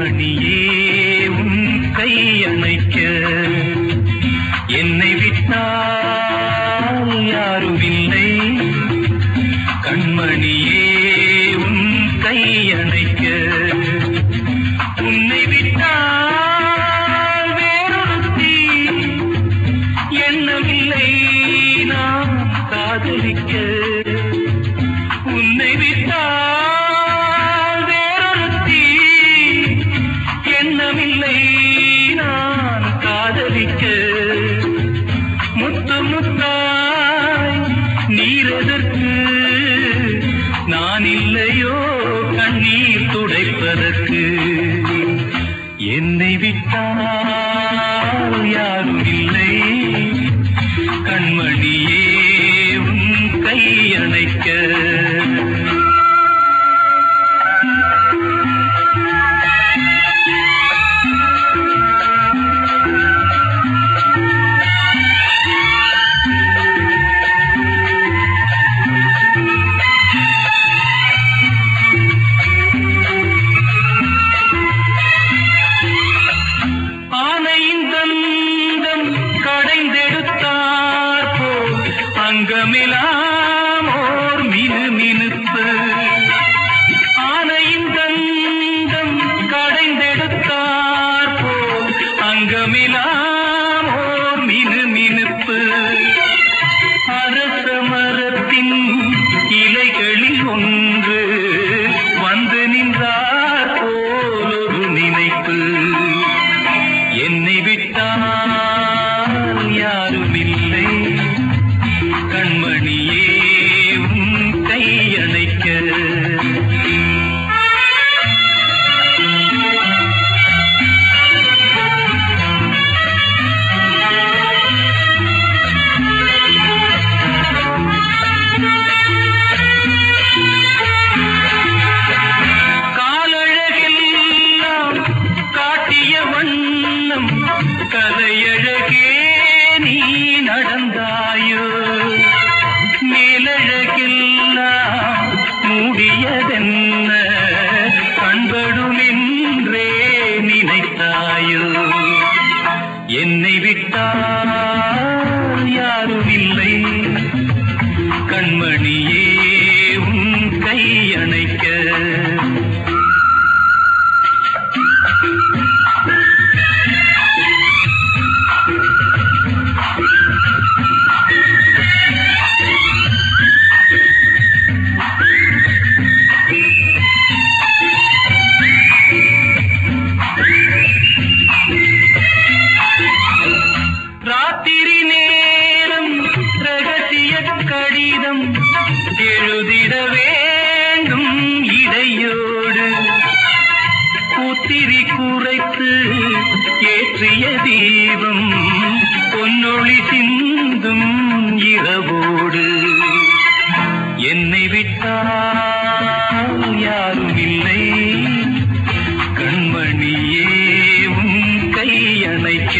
அணியே உன் கையணைக்க என்னை விட்டால் யாரும் இல்லை கண்மணியே உன் கையணை நான் இல்லையோ கண்ணீர் துடைப்பதற்கு. தங்கமிலாம் ஓர் மினு மினுத்து எழுதிட வேண்டும் இடையோடு. கூத்திரி குறைத்து ஏற்றிய தீபம் பொன்னொழி சிந்தும் இரவோடு. என்னை விட்டால் யாரும் இல்லை. கண்மணியே உன் கையணைக்க